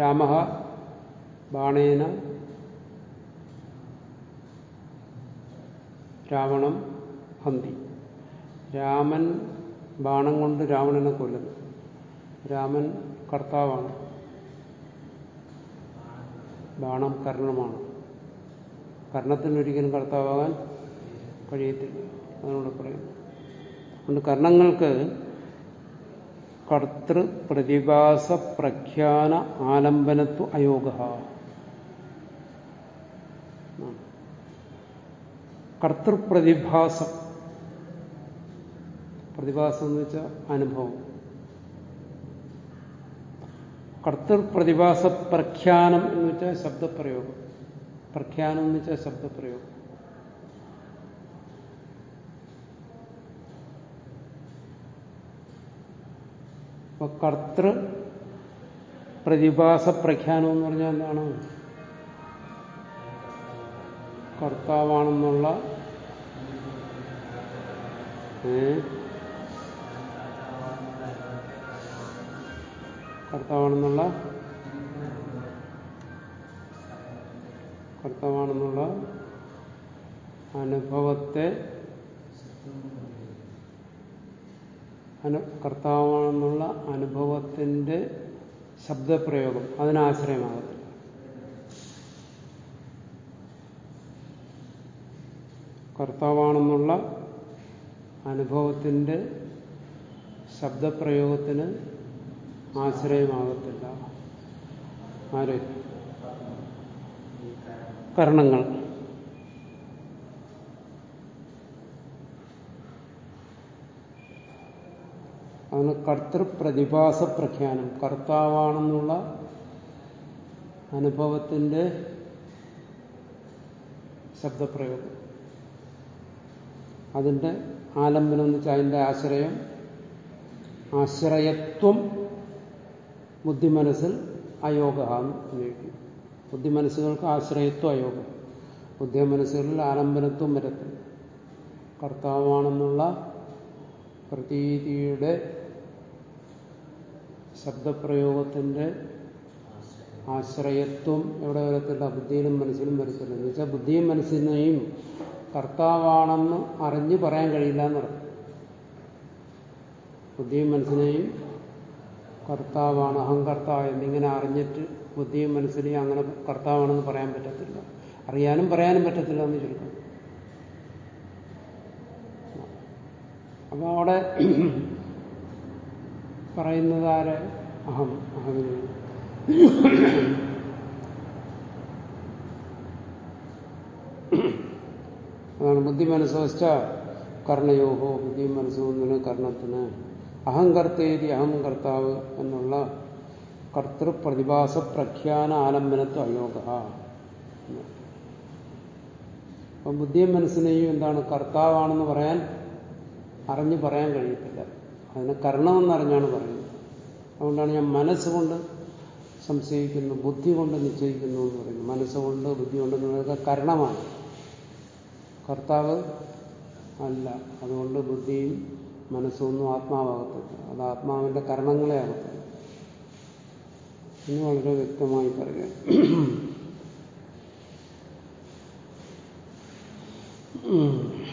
രാമ ബാണേന രാവണം ഹന്തി. രാമൻ ബാണം കൊണ്ട് രാവണനെ കൊല്ലുന്നു. രാമൻ കർത്താവാണ്. ബാണം കർണമാണ് കർണത്തിനൊരിക്കലും കർത്താവാകാൻ കഴിയത്തില്ല. അതിനോട് പറയുന്നു. അതുകൊണ്ട് കർണങ്ങൾക്ക് കർത്തൃ പ്രതിഭാസ പ്രഖ്യാന ആലംബനത്വ അയോഗ. കർത്തൃപ്രതിഭാസം. പ്രതിഭാസം എന്ന് വെച്ചാൽ അനുഭവം. കർത്തൃപ്രതിഭാസ പ്രഖ്യാനം എന്ന് വെച്ചാൽ ശബ്ദപ്രയോഗം. പ്രഖ്യാനം എന്ന് വെച്ചാൽ ശബ്ദപ്രയോഗം. അപ്പൊ കർത്തൃ പ്രതിഭാസ പ്രഖ്യാനം എന്ന് പറഞ്ഞാൽ എന്താണ്? കർത്താവാണെന്നുള്ള കർത്താവാണെന്നുള്ള കർത്താവാണെന്നുള്ള അനുഭവത്തെ കർത്താവാണെന്നുള്ള അനുഭവത്തിന്റെ ശബ്ദപ്രയോഗം അതിനാശ്രയമാകത്തില്ല കർത്താവാണെന്നുള്ള അനുഭവത്തിന്റെ ശബ്ദപ്രയോഗത്തിന് ആശ്രയമാകത്തില്ല. ആര്? കർണങ്ങൾ അതിന് കർത്തൃപ്രതിഭാസ പ്രഖ്യാനം. കർത്താവാണെന്നുള്ള അനുഭവത്തിന്റെ ശബ്ദപ്രയോഗം. അതിന്റെ ആലംബനം എന്ന് വെച്ചാൽ അതിന്റെ ആശ്രയം. ആശ്രയത്വം ബുദ്ധിമനസ്സിൽ അയോഗ ഉപയോഗിക്കും. ബുദ്ധിമനസ്സുകൾക്ക് ആശ്രയത്വം അയോഗം. ബുദ്ധി മനസ്സുകളിൽ ആലംബനത്വം വരത്തില്ല. കർത്താവാണെന്നുള്ള പ്രതീതിയുടെ ശബ്ദപ്രയോഗത്തിന്റെ ആശ്രയത്വം എവിടെ വരത്തില്ല ബുദ്ധിയിലും മനസ്സിലും വരത്തില്ല എന്ന് വെച്ചാൽ ബുദ്ധിയും മനസ്സിനെയും കർത്താവാണെന്ന് അറിഞ്ഞ് പറയാൻ കഴിയില്ല എന്നർത്ഥം ബുദ്ധിയും മനസ്സിനെയും കർത്താവാണ് അഹംകർത്താവ് എന്നിങ്ങനെ അറിഞ്ഞിട്ട് ബുദ്ധിയും മനസ്സിനെയും അങ്ങനെ കർത്താവാണെന്ന് പറയാൻ പറ്റത്തില്ല. അറിയാനും പറയാനും പറ്റത്തില്ല എന്ന് ചുരുക്കം അപ്പൊ അവിടെ പറയുന്നത് ആര്? അഹം. അതാണ് ബുദ്ധി മനസ്സവസ്ഥ കർണയോഹോ ബുദ്ധി മനസ്സൊന്നിന് കർണത്തിന്. അഹംകർത്തേരി അഹം കർത്താവ് എന്നുള്ള കർത്തൃപ്രതിഭാസ പ്രഖ്യാന ആലംബനത്വ അയോഗ അപ്പം ബുദ്ധിയും മനസ്സിനെയും എന്താണ് കർത്താവാണെന്ന് പറയാൻ അറിഞ്ഞു പറയാൻ കഴിയത്തില്ല. അതിനെ കരണമെന്നറിഞ്ഞാണ് പറയുന്നത്. അതുകൊണ്ടാണ് ഞാൻ മനസ്സുകൊണ്ട് സംശയിക്കുന്നു ബുദ്ധി കൊണ്ട് നിശ്ചയിക്കുന്നു എന്ന് പറയുന്നു മനസ്സുകൊണ്ട് ബുദ്ധി കൊണ്ട് എന്നുള്ളതൊക്കെ കരണമാണ്. കർത്താവ് അല്ല. അതുകൊണ്ട് ബുദ്ധിയും മനസ്സൊന്നും ആത്മാവാകത്തില്ല. അത് ആത്മാവിന്റെ കരണങ്ങളെ ആകത്തില്ല. എന്ന് വളരെ വ്യക്തമായി പറയാം. ഉം.